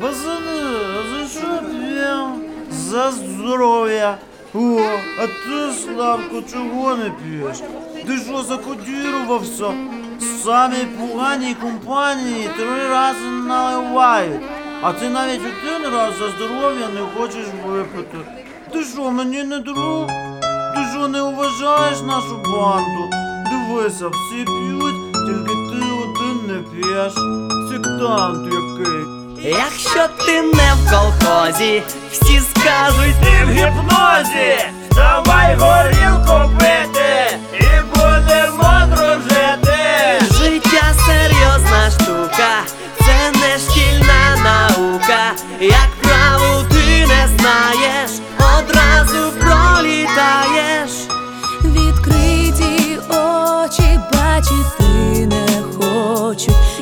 Пацани, за що п'ємо? За здоров'я. О, а ти, Славко, чого не п'єш? Ти що закодірувався? Самі поганій компанії три рази наливають. А ти навіть один раз за здоров'я не хочеш випити. Ти що, мені не друг? Ти що не вважаєш нашу банду? Дивися, всі п'ють, тільки ти один не п'єш. Сектант який. Якщо ти не в колхозі, всі скажуть Ти в гіпнозі, давай горілку пити і будемо дружити. Життя серйозна штука, це не шкільна наука. Як правил ти не знаєш, одразу пролітаєш. Відкриті очі бачити не хочуть,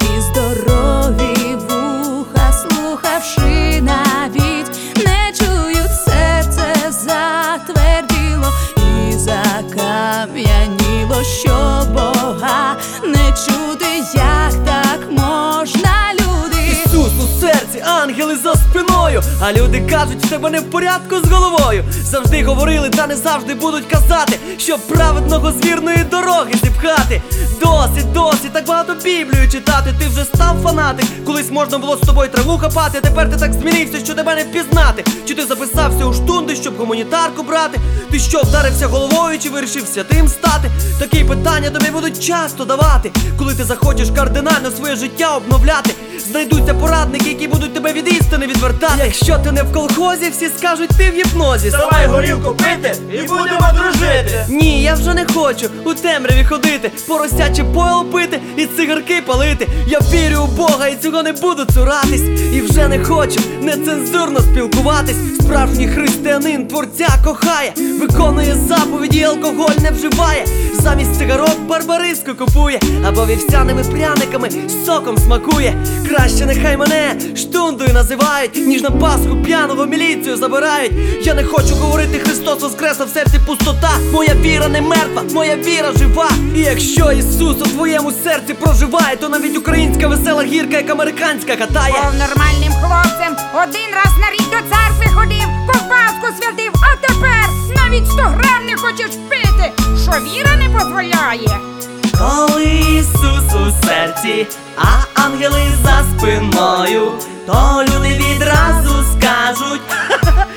чути, як так можна люди. Ісус у серці, ангели за спиною. А люди кажуть, тебе не в порядку з головою. Завжди говорили, та не завжди будуть казати, щоб праведного з вірної дороги зіпхати. Досить, так багато Біблію читати. Ти вже став фанатик. Колись можна було з тобою траву хапати. Тепер ти так змінився, що тебе не впізнати. Чи ти записався у штунди, щоб гуманітарку брати? Ти що, вдарився головою, чи вирішив святим стати? Такі питання тобі будуть часто давати, коли ти захочеш кардинально своє життя обновляти. Знайдуться порадники, які будуть тебе від істини відвертати. Якщо ти не в колхозі, всі скажуть, ти в гіпнозі. Давай горілку пити і будемо дружити. Ні, я вже не хочу у темряві ходити, поросяче пойло пити і цигарки палити. Я вірю у Бога і цього не буду цуратись. І вже не хочу нецензурно спілкуватись. Справжній християнин творця кохає, виконує заповіді, алкоголь не вживає. Замість цигарок барбариску купує, або вівсяними пряниками соком смакує. Краще нехай мене штундою називають, ніж на Пасху п'яного міліцію забирають. Я не хочу говорити Христос воскрес, а в серці пустота. Моя віра не мертва, моя віра жива. І якщо Ісус у твоєму серці проживає, то навіть українська весела гірка, як американська катає. Був нормальним хлопцем, один раз на рік до церкви ходив, ковбаску святив, а тепер навіть 100 грам не хочеш пити, що віра не дозволяє. Коли Ісус у серці, а ангели за спиною, то люди відразу скажуть,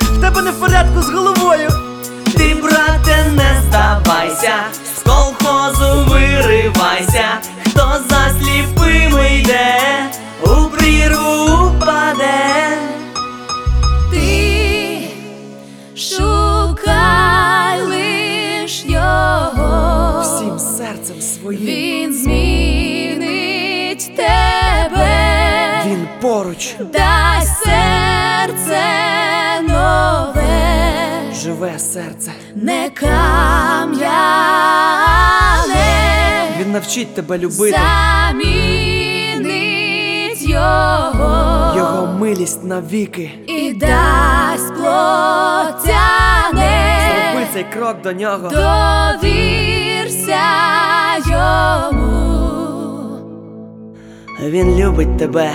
в тебе не в порядку з головою. Ти, брате, поруч дай серце нове, живе серце. не кам'яне, Він навчить тебе любити. замінить його, Його милість навіки. і дасть плотяне. Зроби цей крок до нього. Довірся йому. Він любить тебе.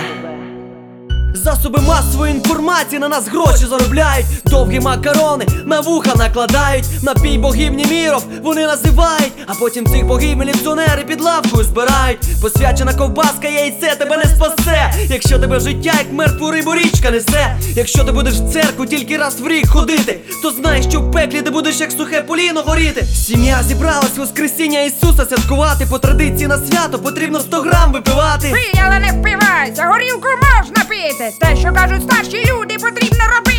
Засоби масової інформації на нас гроші заробляють. Довгі макарони на вуха накладають. Напій богів Німіров вони називають. А потім цих богів міліціонери під лавкою збирають. Посвячена ковбаска, яйце тебе не спасе. Якщо тебе життя, як мертву рибу річка несе. Якщо ти будеш в церкву тільки раз в рік ходити, то знай, що в пеклі ти будеш як сухе поліно горіти. Сім'я зібралась Воскресіння Ісуса святкувати. По традиції на свято потрібно 100 грам випивати. Пий, але не впивайся, горілку можна пити. Те, що кажуть старші люди, потрібно робити.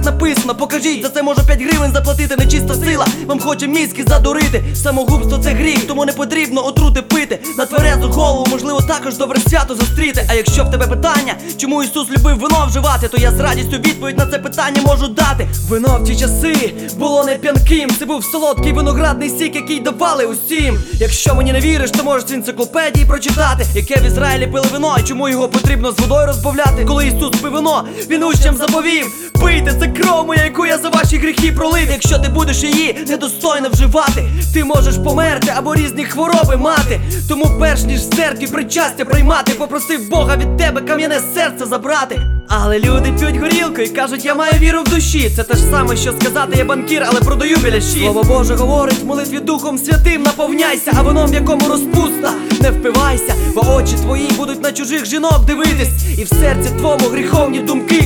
Так написано, покажіть, за це може 5 гривень заплатити нечиста сила. Вам хоче мізки задурити. Самогубство це гріх, тому не потрібно отрути пити. На тверезу голову, можливо, також добре свято зустріти. А якщо в тебе питання, чому Ісус любив вино вживати, то я з радістю відповідь на це питання можу дати. Вино в ті часи було не п'янким, це був солодкий виноградний сік, який давали усім. Якщо мені не віриш, то можеш в енциклопедії прочитати, яке в Ізраїлі пили вино, і чому його потрібно з водою розбавляти. Коли Ісус пив вино, він учням заповів. Пийте, це кров моя, яку я за ваші гріхи пролив. Якщо ти будеш її недостойно вживати, ти можеш померти або різні хвороби мати. Тому, перш ніж церкві причастя приймати, попросив Бога від тебе кам'яне серце забрати. Але люди п'ють горілку і кажуть, я маю віру в душі. Це те ж саме, що сказати, я банкір, але продаю біляші. Слово Боже говорить, молитві Духом Святим наповняйся, а вином в якому розпуста. Не впивайся, бо очі твої будуть на чужих жінок дивитись, і в серці твому гріховні думки.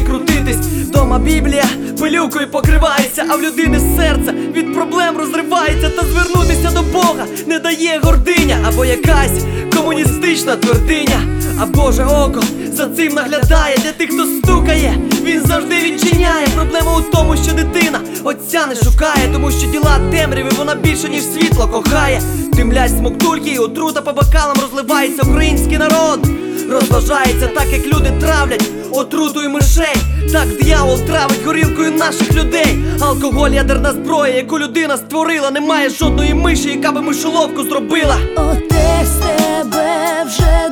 Дома Біблія пилюкою покривається, а в людини серце від проблем розривається. Та звернутися до Бога не дає гординя або якась комуністична твердиня. А Боже око за цим наглядає для тих, хто стукає. Він завжди відчиняє. Проблема у тому, що дитина отця не шукає, тому що діла темряви вона більше, ніж світло кохає. Димлять смоктульки і отрута по бокалам розливається український народ. Розважається так, як люди травлять отрутою мишей. Так диявол травить горілкою наших людей. Алкоголь ядерна зброя, яку людина створила. Немає жодної миші, яка би мишоловку зробила. Отець тебе вже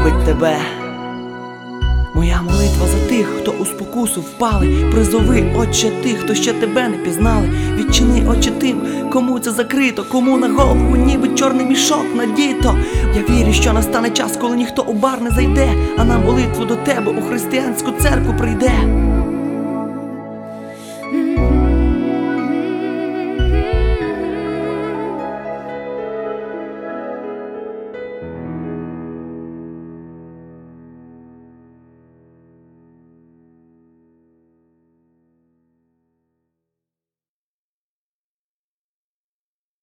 любить тебе. Моя молитва за тих, хто у спокусу впали. Призови, Отче, тих, хто ще тебе не пізнали. Відчини очі тим, кому це закрито, кому на голову, ніби чорний мішок надіто. Я вірю, що настане час, коли ніхто у бар не зайде, а на молитву до тебе у християнську церкву прийде.